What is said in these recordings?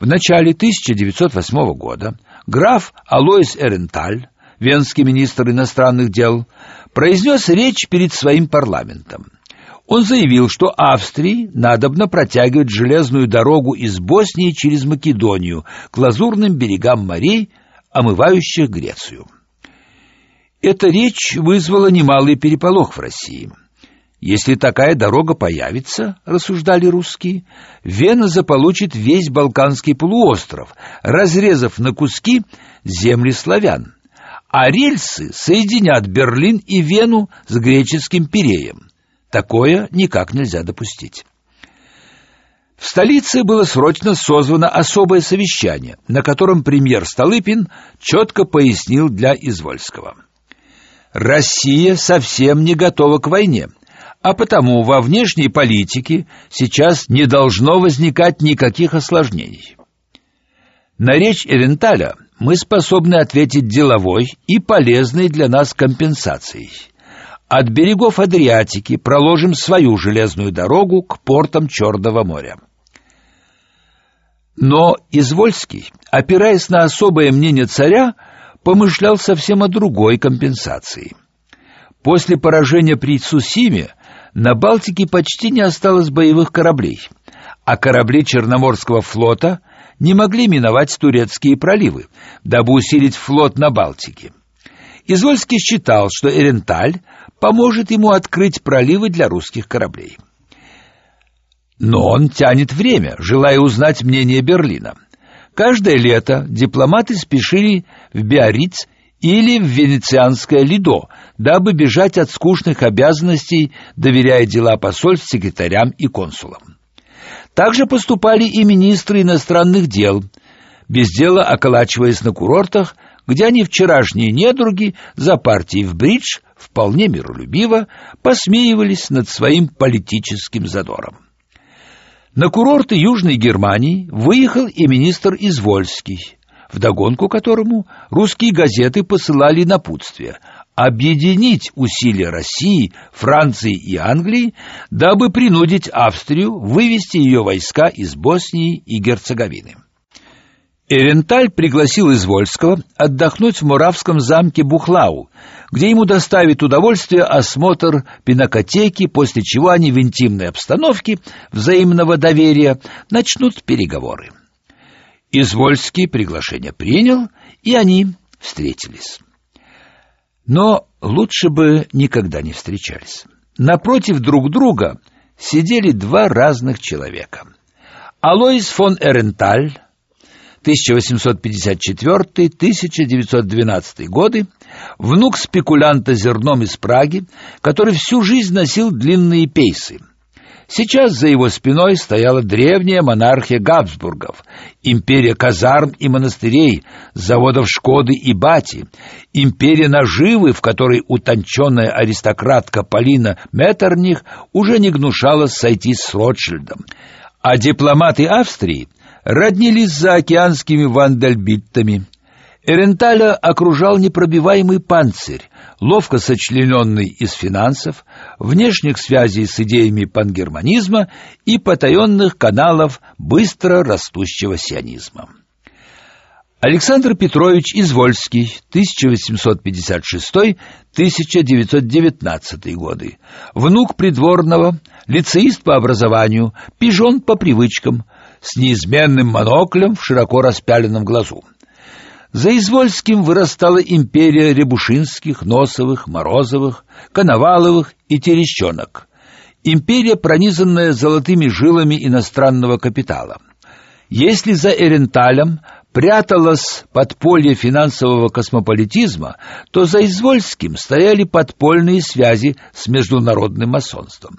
В начале 1908 года граф Алоис Эренталь, венский министр иностранных дел, произнес речь перед своим парламентом. Он заявил, что Австрии надобно протягивать железную дорогу из Боснии через Македонию к лазурным берегам морей, омывающих Грецию. Эта речь вызвала немалый переполох в России. Если такая дорога появится, рассуждали русские, Вена заполучит весь Балканский полуостров, разрезав на куски земли славян. А рельсы соединят Берлин и Вену с греческим Пиреем. Такое никак нельзя допустить. В столице было срочно созвано особое совещание, на котором премьер Столыпин четко пояснил для Извольского. Россия совсем не готова к войне а потому во внешней политике сейчас не должно возникать никаких осложнений. На речь Эвенталя мы способны ответить деловой и полезной для нас компенсацией. От берегов Адриатики проложим свою железную дорогу к портам Черного моря. Но Извольский, опираясь на особое мнение царя, помышлял совсем о другой компенсации. После поражения при Цусиме на Балтике почти не осталось боевых кораблей, а корабли Черноморского флота не могли миновать турецкие проливы, дабы усилить флот на Балтике. Извольский считал, что Эренталь поможет ему открыть проливы для русских кораблей. Но он тянет время, желая узнать мнение Берлина. Каждое лето дипломаты спешили в Биарриц или в венецианское Лидо, дабы бежать от скучных обязанностей, доверяя дела посольств секретарям и консулам. Также поступали и министры иностранных дел, без дела околачиваясь на курортах, где они вчерашние недруги за партией в бридж вполне миролюбиво посмеивались над своим политическим задором. На курорты Южной Германии выехал и министр Извольский, вдогонку которому русские газеты посылали напутствие объединить усилия России, Франции и Англии, дабы принудить Австрию вывести ее войска из Боснии и Герцеговины. Эренталь пригласил Извольского отдохнуть в Муравском замке Бухлау, где ему доставит удовольствие осмотр пинакотеки, после чего они в интимной обстановке взаимного доверия начнут переговоры. Извольский приглашение принял, и они встретились. Но лучше бы никогда не встречались. Напротив друг друга сидели два разных человека. Алоис фон Эренталь 1854-1912 годы, внук спекулянта зерном из Праги, который всю жизнь носил длинные пейсы – Сейчас за его спиной стояла древняя монархия Габсбургов, империя казарм и монастырей, заводов Шкоды и Бати, империя наживы, в которой утонченная аристократка Полина Меттерних уже не гнушалась сойти с Ротшильдом. А дипломаты Австрии роднились за океанскими вандальбиттами. Эренталя окружал непробиваемый панцирь, ловко сочлененный из финансов, внешних связей с идеями пангерманизма и потаенных каналов быстро растущего сионизма. Александр Петрович Извольский, 1856-1919 годы, внук придворного, лицеист по образованию, пижон по привычкам, с неизменным моноклем в широко распяленном глазу. За Извольским вырастала империя Рябушинских, Носовых, Морозовых, Коноваловых и Терещенок. Империя, пронизанная золотыми жилами иностранного капитала. Если за Эренталем пряталось подполье финансового космополитизма, то за Извольским стояли подпольные связи с международным масонством.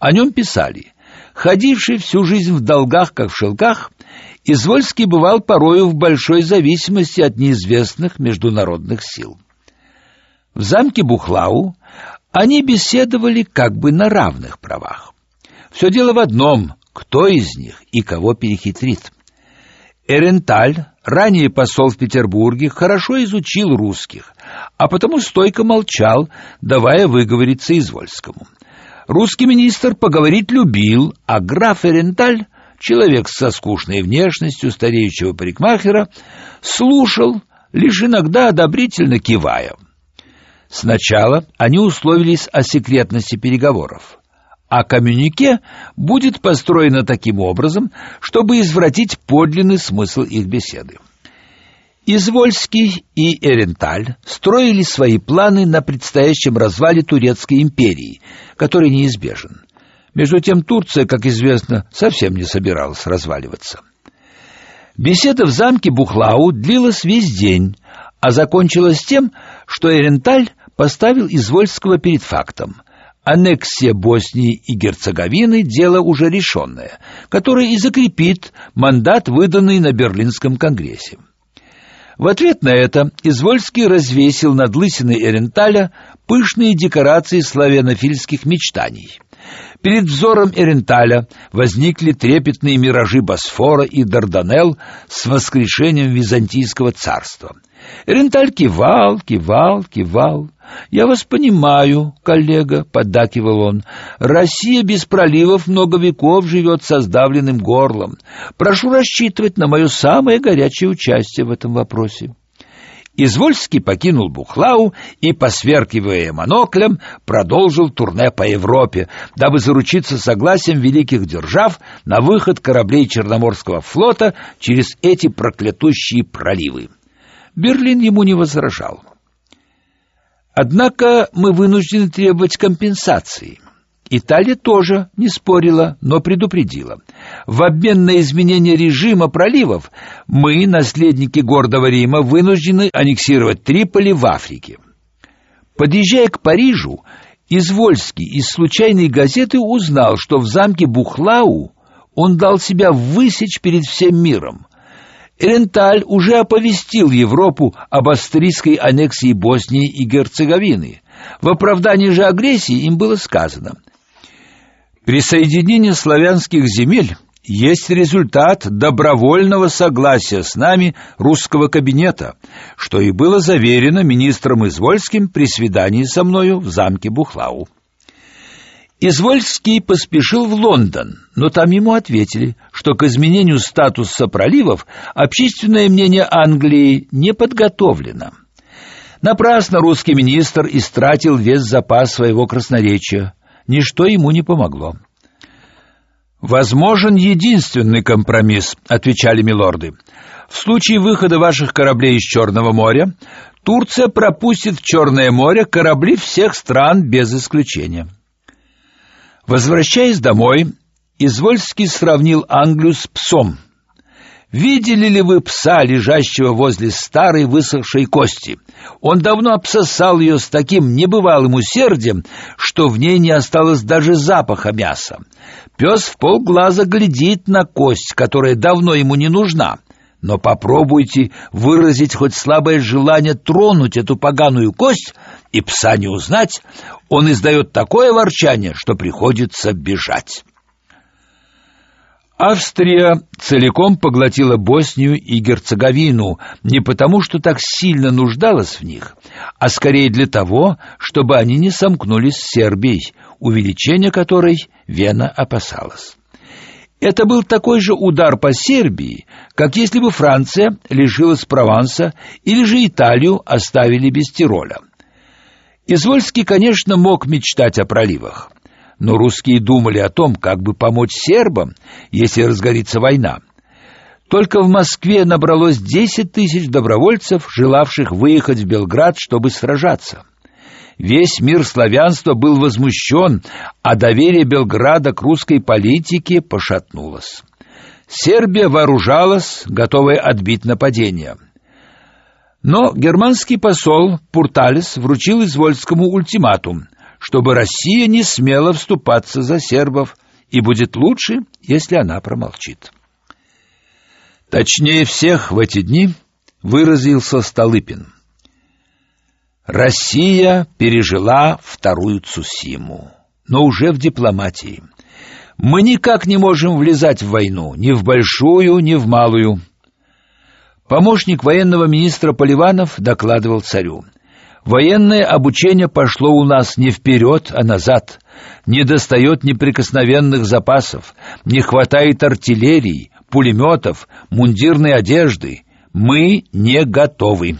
О нем писали «Ходивший всю жизнь в долгах, как в шелках, Извольский бывал порою в большой зависимости от неизвестных международных сил. В замке Бухлау они беседовали как бы на равных правах. Все дело в одном — кто из них и кого перехитрит. Эренталь, ранее посол в Петербурге, хорошо изучил русских, а потому стойко молчал, давая выговориться Извольскому. Русский министр поговорить любил, а граф Эренталь человек со скучной внешностью стареющего парикмахера, слушал, лишь иногда одобрительно кивая. Сначала они условились о секретности переговоров, а коммюнике будет построено таким образом, чтобы извратить подлинный смысл их беседы. Извольский и Эренталь строили свои планы на предстоящем развале Турецкой империи, который неизбежен. Между тем Турция, как известно, совсем не собиралась разваливаться. Беседа в замке Бухлау длилась весь день, а закончилась тем, что Эренталь поставил Извольского перед фактом. Аннексия Боснии и Герцеговины – дело уже решенное, которое и закрепит мандат, выданный на Берлинском конгрессе. В ответ на это Извольский развесил над лысиной Эренталя пышные декорации славянофильских мечтаний. Перед взором Эренталя возникли трепетные миражи Босфора и Дарданелл с воскрешением византийского царства. Эренталь кивал, кивал, кивал. «Я вас понимаю, коллега», — поддакивал он. «Россия без проливов много веков живет со сдавленным горлом. Прошу рассчитывать на мое самое горячее участие в этом вопросе». Извольский покинул Бухлау и, посверкивая моноклем, продолжил турне по Европе, дабы заручиться согласием великих держав на выход кораблей Черноморского флота через эти проклятущие проливы. Берлин ему не возражал. Однако мы вынуждены требовать компенсации. Италия тоже не спорила, но предупредила. В обмен на изменение режима проливов мы, наследники гордого Рима, вынуждены аннексировать Триполи в Африке. Подъезжая к Парижу, Извольский из случайной газеты узнал, что в замке Бухлау он дал себя высечь перед всем миром. Эренталь уже оповестил Европу об австрийской аннексии Боснии и Герцеговины. В оправдании же агрессии им было сказано: присоединение славянских земель есть результат добровольного согласия с нами русского кабинета, что и было заверено министром Извольским при свидании со мною в замке Бухлау. Извольский поспешил в Лондон, но там ему ответили, что к изменению статуса проливов общественное мнение Англии не подготовлено. Напрасно русский министр истратил весь запас своего красноречия. Ничто ему не помогло. Возможен единственный компромисс, отвечали милорды. В случае выхода ваших кораблей из Черного моря, Турция пропустит в Черное море корабли всех стран без исключения. Возвращаясь домой, Извольский сравнил Англию с псом. Видели ли вы пса, лежащего возле старой высохшей кости? Он давно обсосал ее с таким небывалым усердием, что в ней не осталось даже запаха мяса. Пес в полглаза глядит на кость, которая давно ему не нужна. Но попробуйте выразить хоть слабое желание тронуть эту поганую кость, и пса не узнать, он издает такое ворчание, что приходится бежать. Австрия целиком поглотила Боснию и Герцеговину не потому, что так сильно нуждалась в них, а скорее для того, чтобы они не сомкнулись с Сербией, увеличение которой Вена опасалась. Это был такой же удар по Сербии, как если бы Франция лишилась Прованса или же Италию оставили без Тироля. Извольский, конечно, мог мечтать о проливах, но русские думали о том, как бы помочь сербам, если разгорится война. Только в Москве набралось десять тысяч добровольцев, желавших выехать в Белград, чтобы сражаться. Весь мир славянства был возмущен, а доверие Белграда к русской политике пошатнулось. Сербия вооружалась, готовая отбить нападение. Но германский посол Пурталис вручил Извольскому ультиматум, чтобы Россия не смела вступаться за сербов, и будет лучше, если она промолчит. Точнее всех в эти дни выразился Столыпин. Россия пережила вторую Цусиму, но уже в дипломатии. Мы никак не можем влезать в войну, ни в большую, ни в малую. Помощник военного министра Поливанов докладывал царю. Военное обучение пошло у нас не вперед, а назад. Не достает неприкосновенных запасов, не хватает артиллерии, пулеметов, мундирной одежды. Мы не готовы.